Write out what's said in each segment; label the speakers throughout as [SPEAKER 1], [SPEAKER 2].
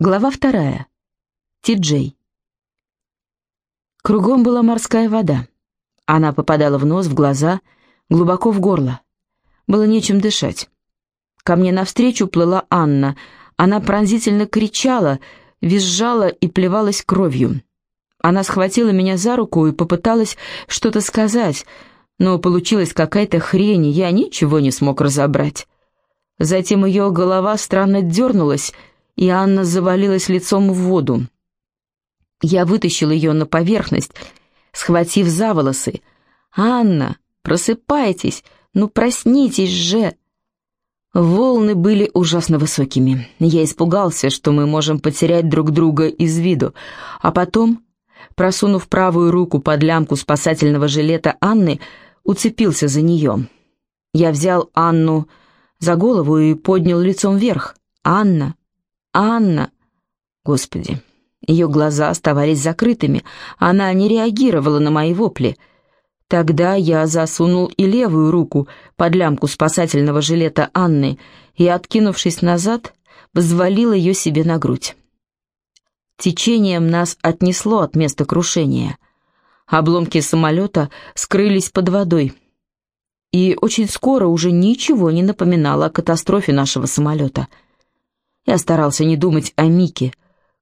[SPEAKER 1] Глава вторая. Ти-Джей. Кругом была морская вода. Она попадала в нос, в глаза, глубоко в горло. Было нечем дышать. Ко мне навстречу плыла Анна. Она пронзительно кричала, визжала и плевалась кровью. Она схватила меня за руку и попыталась что-то сказать, но получилась какая-то хрень, я ничего не смог разобрать. Затем ее голова странно дернулась, и Анна завалилась лицом в воду. Я вытащил ее на поверхность, схватив за волосы. «Анна, просыпайтесь! Ну, проснитесь же!» Волны были ужасно высокими. Я испугался, что мы можем потерять друг друга из виду. А потом, просунув правую руку под лямку спасательного жилета Анны, уцепился за нее. Я взял Анну за голову и поднял лицом вверх. «Анна! Анна!» Господи! Ее глаза оставались закрытыми, она не реагировала на мои вопли. Тогда я засунул и левую руку под лямку спасательного жилета Анны и, откинувшись назад, взвалил ее себе на грудь. Течением нас отнесло от места крушения. Обломки самолета скрылись под водой, и очень скоро уже ничего не напоминало о катастрофе нашего самолета. Я старался не думать о Мике,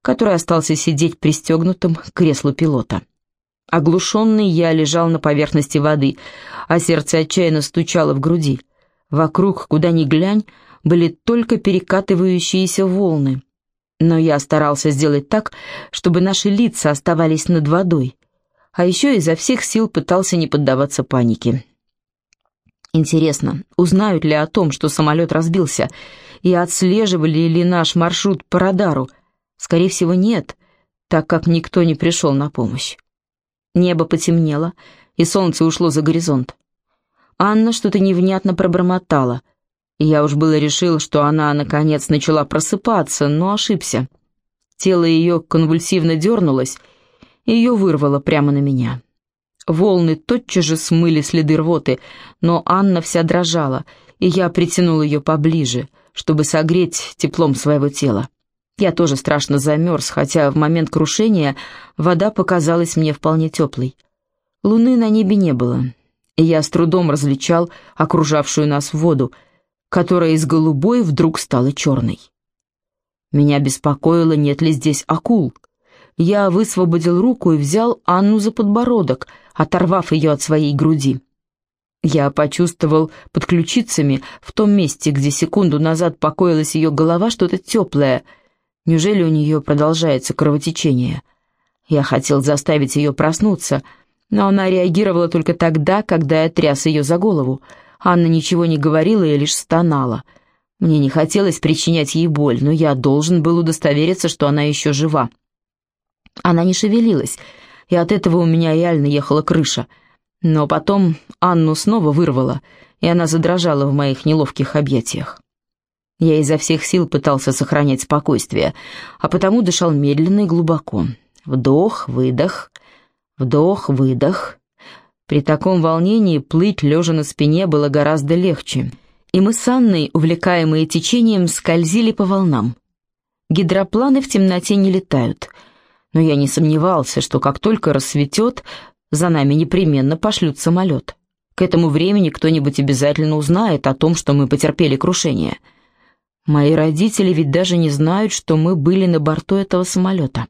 [SPEAKER 1] который остался сидеть пристегнутым к креслу пилота. Оглушенный я лежал на поверхности воды, а сердце отчаянно стучало в груди. Вокруг, куда ни глянь, были только перекатывающиеся волны. Но я старался сделать так, чтобы наши лица оставались над водой, а еще изо всех сил пытался не поддаваться панике. Интересно, узнают ли о том, что самолет разбился, и отслеживали ли наш маршрут по радару? Скорее всего, нет, так как никто не пришел на помощь. Небо потемнело, и солнце ушло за горизонт. Анна что-то невнятно пробормотала, я уж было решил, что она, наконец, начала просыпаться, но ошибся. Тело ее конвульсивно дернулось, и ее вырвало прямо на меня. Волны тотчас же смыли следы рвоты, но Анна вся дрожала, и я притянул ее поближе, чтобы согреть теплом своего тела. Я тоже страшно замерз, хотя в момент крушения вода показалась мне вполне теплой. Луны на небе не было, и я с трудом различал окружавшую нас воду, которая из голубой вдруг стала черной. Меня беспокоило, нет ли здесь акул — я высвободил руку и взял Анну за подбородок, оторвав ее от своей груди. Я почувствовал под ключицами, в том месте, где секунду назад покоилась ее голова, что-то теплое. Неужели у нее продолжается кровотечение? Я хотел заставить ее проснуться, но она реагировала только тогда, когда я тряс ее за голову. Анна ничего не говорила и лишь стонала. Мне не хотелось причинять ей боль, но я должен был удостовериться, что она еще жива. Она не шевелилась, и от этого у меня реально ехала крыша. Но потом Анну снова вырвало, и она задрожала в моих неловких объятиях. Я изо всех сил пытался сохранять спокойствие, а потому дышал медленно и глубоко. Вдох, выдох, вдох, выдох. При таком волнении плыть лежа на спине было гораздо легче, и мы с Анной, увлекаемые течением, скользили по волнам. Гидропланы в темноте не летают — но я не сомневался, что как только рассветет, за нами непременно пошлют самолет. К этому времени кто-нибудь обязательно узнает о том, что мы потерпели крушение. Мои родители ведь даже не знают, что мы были на борту этого самолета.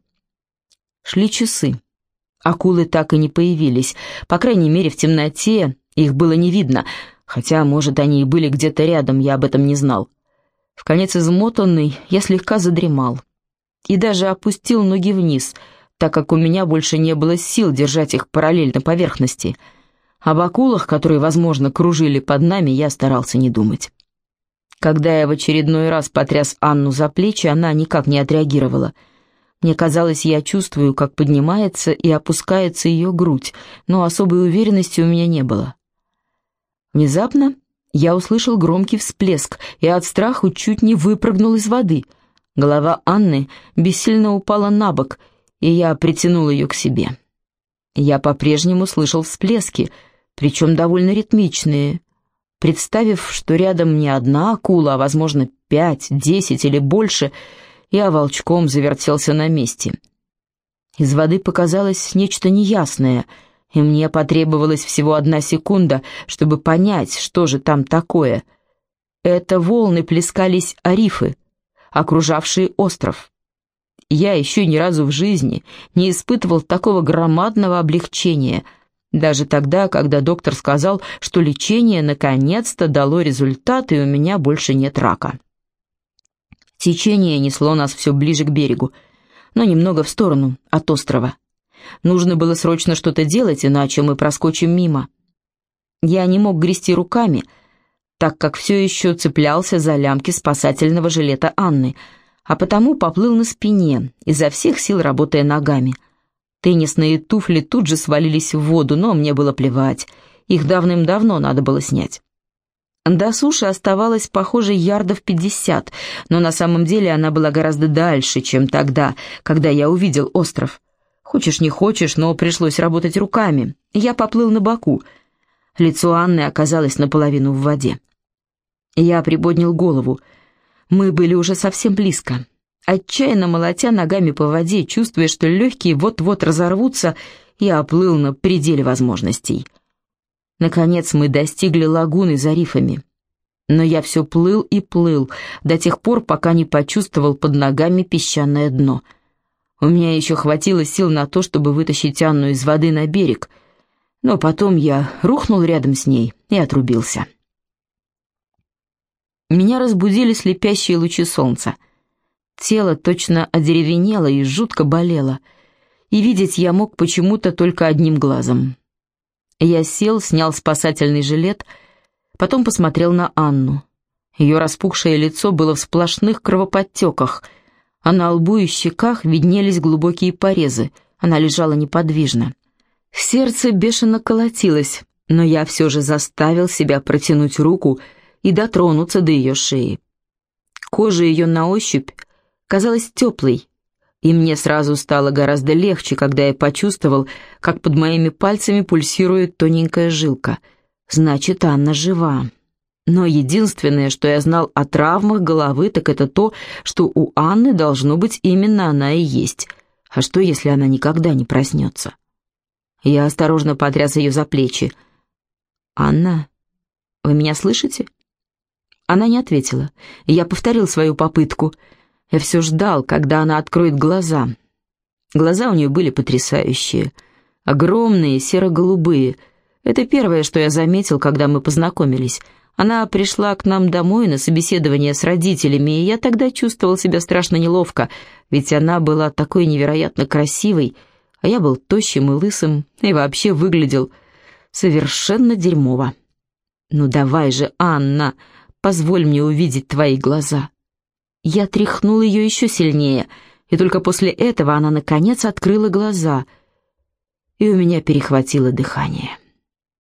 [SPEAKER 1] Шли часы. Акулы так и не появились. По крайней мере, в темноте их было не видно, хотя, может, они и были где-то рядом, я об этом не знал. В конец измотанный, я слегка задремал и даже опустил ноги вниз, так как у меня больше не было сил держать их параллельно поверхности. Об акулах, которые, возможно, кружили под нами, я старался не думать. Когда я в очередной раз потряс Анну за плечи, она никак не отреагировала. Мне казалось, я чувствую, как поднимается и опускается ее грудь, но особой уверенности у меня не было. Внезапно я услышал громкий всплеск и от страха чуть не выпрыгнул из воды — Голова Анны бессильно упала на бок, и я притянул ее к себе. Я по-прежнему слышал всплески, причем довольно ритмичные. Представив, что рядом не одна акула, а, возможно, пять, десять или больше, Я волчком завертелся на месте. Из воды показалось нечто неясное, и мне потребовалась всего одна секунда, чтобы понять, что же там такое. Это волны плескались о рифы, окружавшие остров. Я еще ни разу в жизни не испытывал такого громадного облегчения, даже тогда, когда доктор сказал, что лечение наконец-то дало результат, и у меня больше нет рака. Течение несло нас все ближе к берегу, но немного в сторону, от острова. Нужно было срочно что-то делать, иначе мы проскочим мимо. Я не мог грести руками, так как все еще цеплялся за лямки спасательного жилета Анны — а потому поплыл на спине, изо всех сил работая ногами. Теннисные туфли тут же свалились в воду, но мне было плевать, их давным-давно надо было снять. До суши оставалось, похоже, ярдов пятьдесят, но на самом деле она была гораздо дальше, чем тогда, когда я увидел остров. Хочешь не хочешь, но пришлось работать руками. Я поплыл на боку. Лицо Анны оказалось наполовину в воде. Я приподнял голову. Мы были уже совсем близко. Отчаянно молотя ногами по воде, чувствуя, что легкие вот-вот разорвутся, я оплыл на пределе возможностей. Наконец мы достигли лагуны за рифами. Но я все плыл и плыл, до тех пор, пока не почувствовал под ногами песчаное дно. У меня еще хватило сил на то, чтобы вытащить Анну из воды на берег, но потом я рухнул рядом с ней и отрубился. Меня разбудили слепящие лучи солнца. Тело точно одеревенело и жутко болело, и видеть я мог почему-то только одним глазом. Я сел, снял спасательный жилет, потом посмотрел на Анну. Ее распухшее лицо было в сплошных кровоподтеках, а на лбу и щеках виднелись глубокие порезы, она лежала неподвижно. Сердце бешено колотилось, но я все же заставил себя протянуть руку, и дотронуться до ее шеи. Кожа ее на ощупь казалась теплой, и мне сразу стало гораздо легче, когда я почувствовал, как под моими пальцами пульсирует тоненькая жилка. Значит, Анна жива. Но единственное, что я знал о травмах головы, так это то, что у Анны должно быть именно она и есть. А что, если она никогда не проснется? Я осторожно потряс ее за плечи. «Анна, вы меня слышите?» Она не ответила. Я повторил свою попытку. Я все ждал, когда она откроет глаза. Глаза у нее были потрясающие. Огромные, серо-голубые. Это первое, что я заметил, когда мы познакомились. Она пришла к нам домой на собеседование с родителями, и я тогда чувствовал себя страшно неловко, ведь она была такой невероятно красивой, а я был тощим и лысым, и вообще выглядел совершенно дерьмово. «Ну давай же, Анна!» Позволь мне увидеть твои глаза». Я тряхнул ее еще сильнее, и только после этого она, наконец, открыла глаза, и у меня перехватило дыхание.